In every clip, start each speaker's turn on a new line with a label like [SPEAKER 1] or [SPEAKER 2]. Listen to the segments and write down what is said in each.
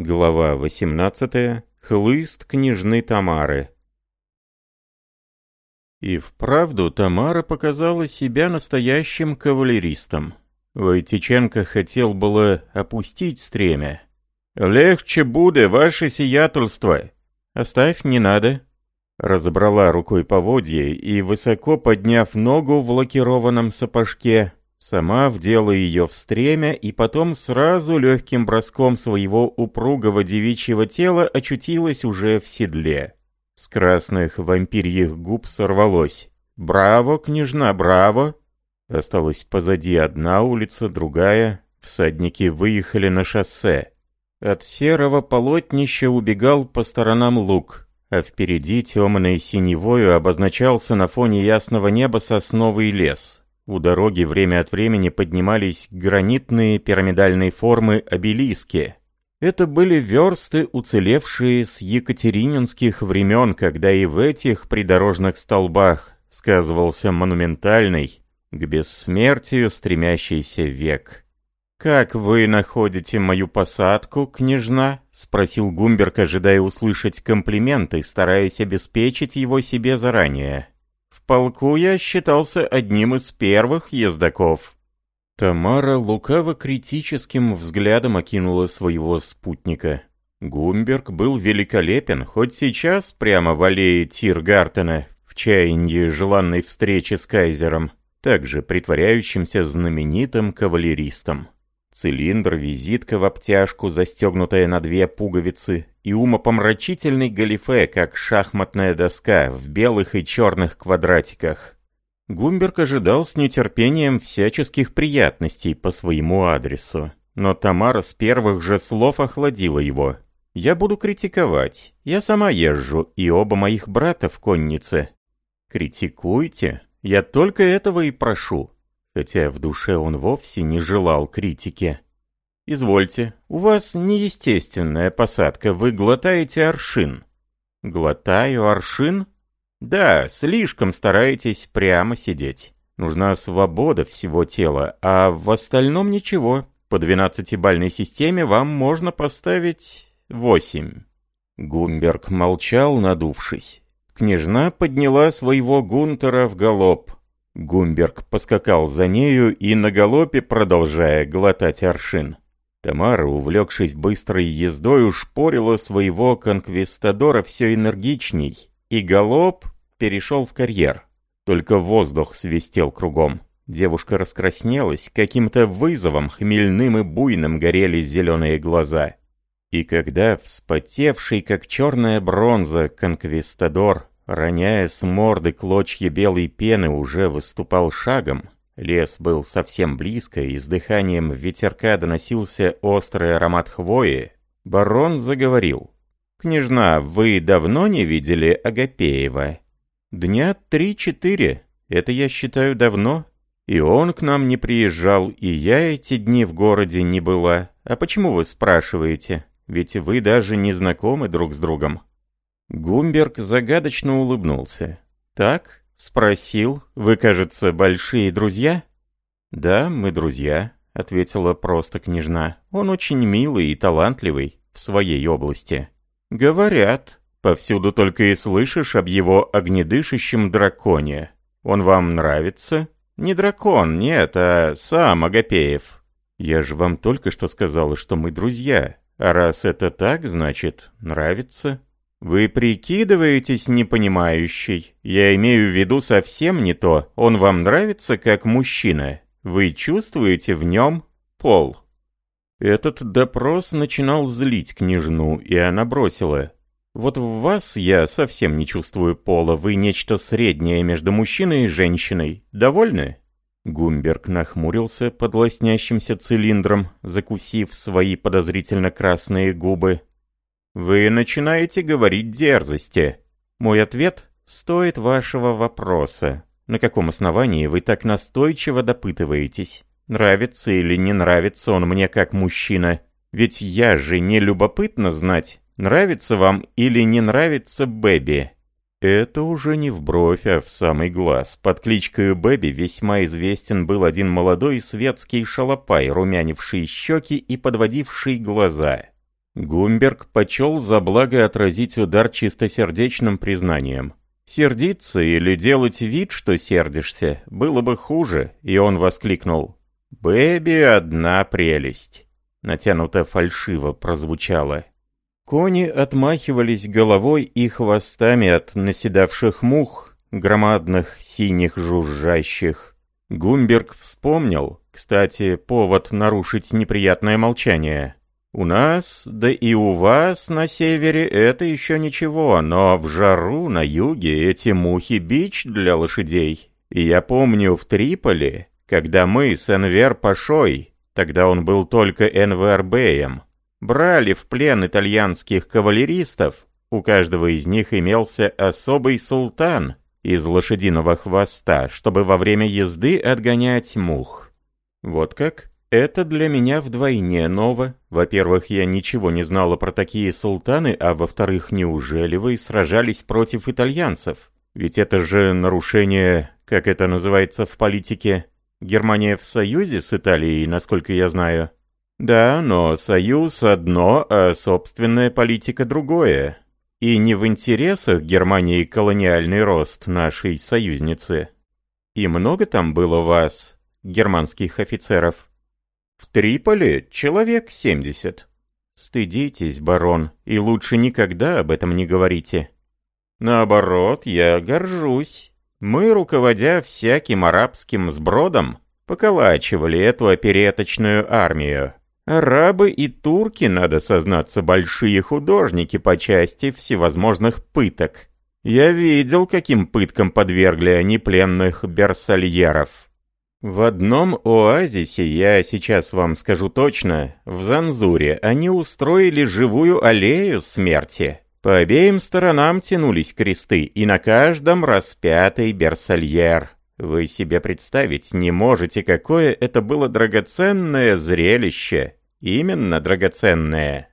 [SPEAKER 1] Глава 18. Хлыст княжны Тамары. И вправду Тамара показала себя настоящим кавалеристом. Войтиченко хотел было опустить стремя. «Легче буде, ваше сиятельство!» «Оставь, не надо!» Разобрала рукой поводье и, высоко подняв ногу в лакированном сапожке, Сама вдела ее в стремя и потом сразу легким броском своего упругого девичьего тела очутилась уже в седле. С красных вампирьих губ сорвалось. «Браво, княжна, браво!» Осталась позади одна улица, другая. Всадники выехали на шоссе. От серого полотнища убегал по сторонам луг, а впереди темной синевою обозначался на фоне ясного неба сосновый лес. У дороги время от времени поднимались гранитные пирамидальной формы обелиски. Это были версты, уцелевшие с екатерининских времен, когда и в этих придорожных столбах сказывался монументальный, к бессмертию стремящийся век. «Как вы находите мою посадку, княжна?» — спросил Гумберг, ожидая услышать комплименты, стараясь обеспечить его себе заранее полку я считался одним из первых ездаков». Тамара лукаво-критическим взглядом окинула своего спутника. Гумберг был великолепен, хоть сейчас прямо в аллее Тиргартена, в чаянии желанной встречи с кайзером, также притворяющимся знаменитым кавалеристом. Цилиндр, визитка в обтяжку, застегнутая на две пуговицы, и умопомрачительный галифе, как шахматная доска, в белых и черных квадратиках. Гумберг ожидал с нетерпением всяческих приятностей по своему адресу. Но Тамара с первых же слов охладила его. «Я буду критиковать. Я сама езжу, и оба моих брата в коннице». «Критикуйте. Я только этого и прошу хотя в душе он вовсе не желал критики. «Извольте, у вас неестественная посадка, вы глотаете аршин». «Глотаю аршин?» «Да, слишком стараетесь прямо сидеть. Нужна свобода всего тела, а в остальном ничего. По двенадцатибальной системе вам можно поставить восемь». Гумберг молчал, надувшись. Княжна подняла своего Гунтера в галоп. Гумберг поскакал за нею и на галопе, продолжая глотать аршин. Тамара, увлекшись быстрой ездой, ушпорила своего конквистадора все энергичней, и галоп перешел в карьер. Только воздух свистел кругом. Девушка раскраснелась, каким-то вызовом, хмельным и буйным горели зеленые глаза. И когда вспотевший, как черная бронза, конквистадор роняя с морды клочья белой пены, уже выступал шагом. Лес был совсем близко, и с дыханием ветерка доносился острый аромат хвои. Барон заговорил. «Княжна, вы давно не видели Агапеева?» «Дня три-четыре. Это я считаю давно. И он к нам не приезжал, и я эти дни в городе не была. А почему вы спрашиваете? Ведь вы даже не знакомы друг с другом». Гумберг загадочно улыбнулся. «Так?» — спросил. «Вы, кажется, большие друзья?» «Да, мы друзья», — ответила просто княжна. «Он очень милый и талантливый в своей области». «Говорят. Повсюду только и слышишь об его огнедышащем драконе. Он вам нравится?» «Не дракон, нет, а сам Агапеев». «Я же вам только что сказала, что мы друзья. А раз это так, значит, нравится». «Вы прикидываетесь непонимающей. Я имею в виду совсем не то. Он вам нравится как мужчина. Вы чувствуете в нем пол». Этот допрос начинал злить княжну, и она бросила. «Вот в вас я совсем не чувствую пола. Вы нечто среднее между мужчиной и женщиной. Довольны?» Гумберг нахмурился под лоснящимся цилиндром, закусив свои подозрительно красные губы. Вы начинаете говорить дерзости. Мой ответ стоит вашего вопроса. На каком основании вы так настойчиво допытываетесь? Нравится или не нравится он мне как мужчина? Ведь я же не любопытно знать, нравится вам или не нравится Бэби. Это уже не в бровь, а в самый глаз. Под кличкой Бэби весьма известен был один молодой светский шалопай, румянивший щеки и подводивший глаза. Гумберг почел за благо отразить удар чистосердечным признанием. Сердиться или делать вид, что сердишься, было бы хуже, и он воскликнул. «Бэби одна прелесть!» Натянуто фальшиво прозвучало. Кони отмахивались головой и хвостами от наседавших мух, громадных синих жужжащих. Гумберг вспомнил, кстати, повод нарушить неприятное молчание. У нас, да и у вас на севере это еще ничего, но в жару на юге эти мухи бич для лошадей. И я помню в Триполи, когда мы с Энвер Пашой, тогда он был только Энвер Бэем, брали в плен итальянских кавалеристов, у каждого из них имелся особый султан из лошадиного хвоста, чтобы во время езды отгонять мух. Вот как? Это для меня вдвойне ново. Во-первых, я ничего не знала про такие султаны, а во-вторых, неужели вы сражались против итальянцев? Ведь это же нарушение, как это называется в политике, Германия в союзе с Италией, насколько я знаю. Да, но союз одно, а собственная политика другое. И не в интересах Германии колониальный рост нашей союзницы. И много там было вас, германских офицеров? В Триполи человек семьдесят. Стыдитесь, барон, и лучше никогда об этом не говорите. Наоборот, я горжусь. Мы, руководя всяким арабским сбродом, поколачивали эту опереточную армию. Арабы и турки, надо сознаться, большие художники по части всевозможных пыток. Я видел, каким пыткам подвергли они пленных берсальеров. В одном оазисе, я сейчас вам скажу точно, в Занзуре они устроили живую аллею смерти. По обеим сторонам тянулись кресты, и на каждом распятый берсальер. Вы себе представить не можете, какое это было драгоценное зрелище. Именно драгоценное.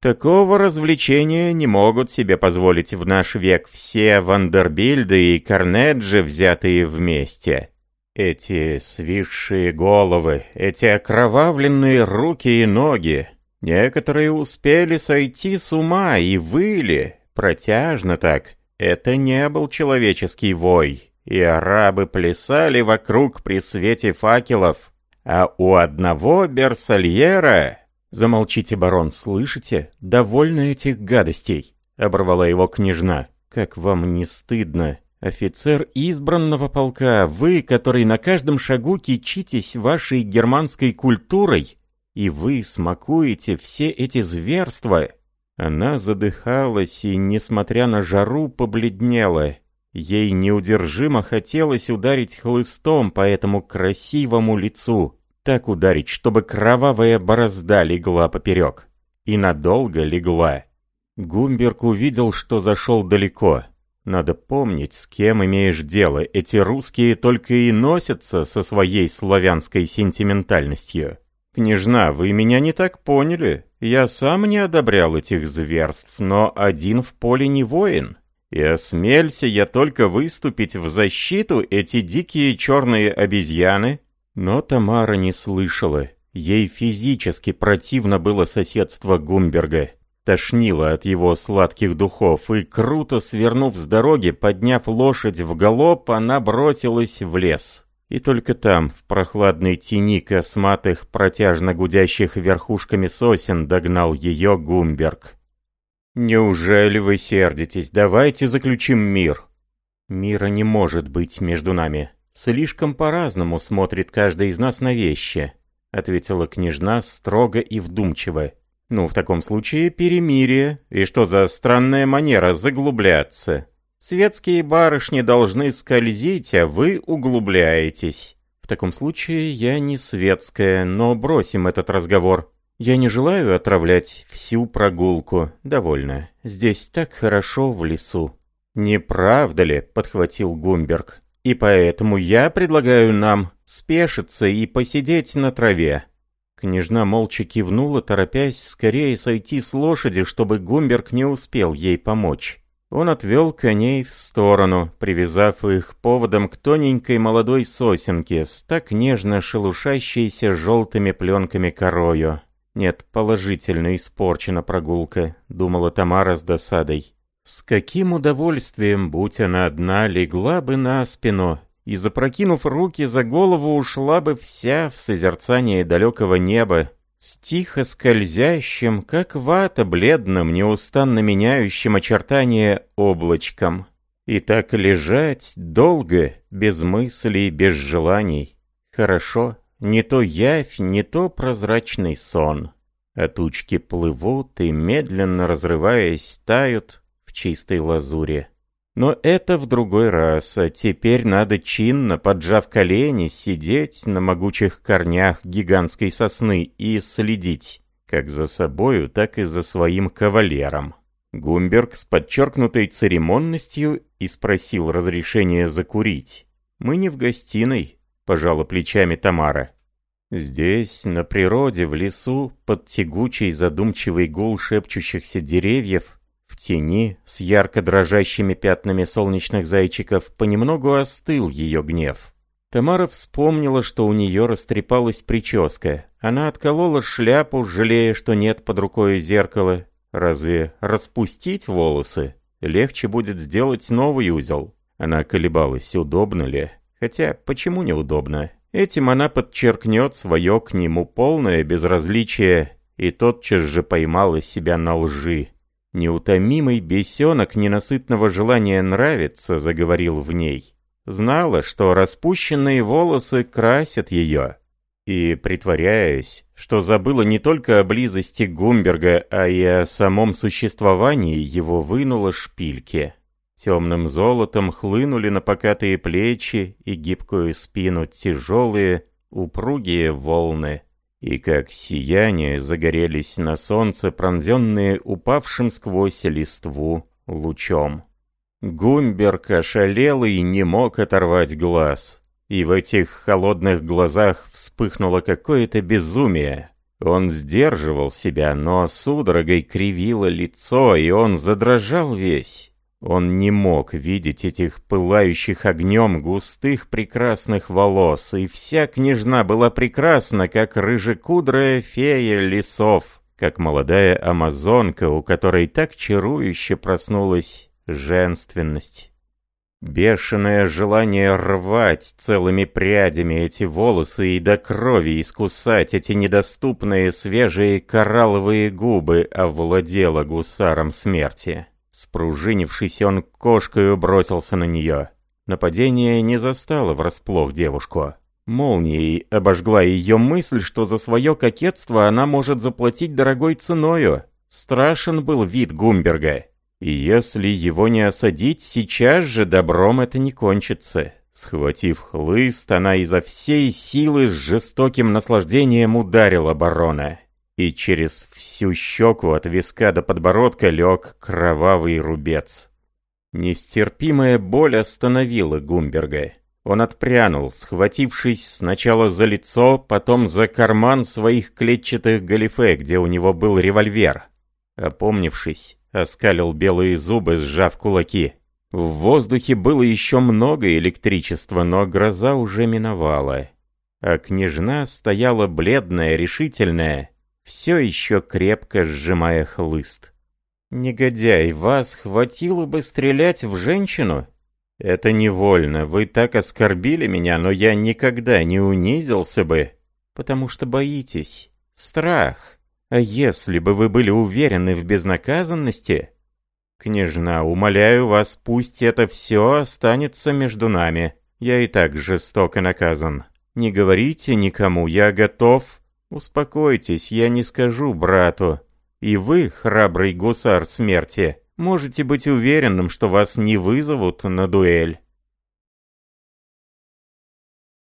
[SPEAKER 1] Такого развлечения не могут себе позволить в наш век все Вандербильды и Карнеджи, взятые вместе. Эти свисшие головы, эти окровавленные руки и ноги. Некоторые успели сойти с ума и выли, протяжно так. Это не был человеческий вой, и арабы плясали вокруг при свете факелов. А у одного берсальера... «Замолчите, барон, слышите? Довольно этих гадостей!» — оборвала его княжна. «Как вам не стыдно? Офицер избранного полка, вы, который на каждом шагу кичитесь вашей германской культурой, и вы смакуете все эти зверства. Она задыхалась и, несмотря на жару, побледнела. Ей неудержимо хотелось ударить хлыстом по этому красивому лицу. Так ударить, чтобы кровавая борозда легла поперек. И надолго легла. Гумберг увидел, что зашел далеко. Надо помнить, с кем имеешь дело. Эти русские только и носятся со своей славянской сентиментальностью. Княжна, вы меня не так поняли. Я сам не одобрял этих зверств, но один в поле не воин. И осмелься я только выступить в защиту эти дикие черные обезьяны. Но Тамара не слышала. Ей физически противно было соседство Гумберга. Тошнило от его сладких духов, и, круто свернув с дороги, подняв лошадь в галоп, она бросилась в лес. И только там, в прохладной тени косматых, протяжно гудящих верхушками сосен, догнал ее Гумберг. «Неужели вы сердитесь? Давайте заключим мир!» «Мира не может быть между нами. Слишком по-разному смотрит каждый из нас на вещи», — ответила княжна строго и вдумчиво. Ну, в таком случае перемирие. И что за странная манера заглубляться? Светские барышни должны скользить, а вы углубляетесь. В таком случае я не светская, но бросим этот разговор. Я не желаю отравлять всю прогулку. Довольно. Здесь так хорошо в лесу. «Не правда ли?» — подхватил Гумберг. «И поэтому я предлагаю нам спешиться и посидеть на траве. Княжна молча кивнула, торопясь скорее сойти с лошади, чтобы Гумберг не успел ей помочь. Он отвел коней в сторону, привязав их поводом к тоненькой молодой сосенке с так нежно шелушащейся желтыми пленками корою. Нет, положительно испорчена прогулка, думала Тамара с досадой. С каким удовольствием, будь она одна, легла бы на спину и, запрокинув руки за голову, ушла бы вся в созерцание далекого неба, с тихо скользящим, как вата, бледным, неустанно меняющим очертания облачком. И так лежать долго, без мыслей, без желаний. Хорошо, не то явь, не то прозрачный сон. А тучки плывут и, медленно разрываясь, тают в чистой лазуре. Но это в другой раз, а теперь надо чинно, поджав колени, сидеть на могучих корнях гигантской сосны и следить, как за собою, так и за своим кавалером. Гумберг с подчеркнутой церемонностью и спросил разрешения закурить. «Мы не в гостиной», — пожала плечами Тамара. Здесь, на природе, в лесу, под тягучий задумчивый гул шепчущихся деревьев, в тени, с ярко дрожащими пятнами солнечных зайчиков, понемногу остыл ее гнев. Тамара вспомнила, что у нее растрепалась прическа. Она отколола шляпу, жалея, что нет под рукой зеркала. Разве распустить волосы? Легче будет сделать новый узел. Она колебалась, удобно ли. Хотя, почему неудобно? Этим она подчеркнет свое к нему полное безразличие и тотчас же поймала себя на лжи. Неутомимый бесенок ненасытного желания нравиться заговорил в ней. Знала, что распущенные волосы красят ее. И, притворяясь, что забыла не только о близости Гумберга, а и о самом существовании, его вынула шпильки. Темным золотом хлынули на покатые плечи и гибкую спину тяжелые, упругие волны и как сияние загорелись на солнце, пронзенные упавшим сквозь листву лучом. Гумберг ошалел и не мог оторвать глаз. И в этих холодных глазах вспыхнуло какое-то безумие. Он сдерживал себя, но судорогой кривило лицо, и он задрожал весь. Он не мог видеть этих пылающих огнем густых прекрасных волос, и вся княжна была прекрасна, как рыжекудрая фея лесов, как молодая амазонка, у которой так чарующе проснулась женственность. Бешеное желание рвать целыми прядями эти волосы и до крови искусать эти недоступные свежие коралловые губы овладело гусаром смерти. Спружинившись, он кошкою бросился на нее. Нападение не застало врасплох девушку. Молнией обожгла ее мысль, что за свое кокетство она может заплатить дорогой ценою. Страшен был вид Гумберга. И если его не осадить, сейчас же добром это не кончится. Схватив хлыст, она изо всей силы с жестоким наслаждением ударила барона и через всю щеку от виска до подбородка лег кровавый рубец. Нестерпимая боль остановила Гумберга. Он отпрянул, схватившись сначала за лицо, потом за карман своих клетчатых галифе, где у него был револьвер. Опомнившись, оскалил белые зубы, сжав кулаки. В воздухе было еще много электричества, но гроза уже миновала. А княжна стояла бледная, решительная, все еще крепко сжимая хлыст. «Негодяй, вас хватило бы стрелять в женщину?» «Это невольно, вы так оскорбили меня, но я никогда не унизился бы, потому что боитесь. Страх. А если бы вы были уверены в безнаказанности...» «Княжна, умоляю вас, пусть это все останется между нами. Я и так жестоко наказан. Не говорите никому, я готов...» «Успокойтесь, я не скажу брату. И вы, храбрый гусар смерти, можете быть уверенным, что вас не вызовут на дуэль.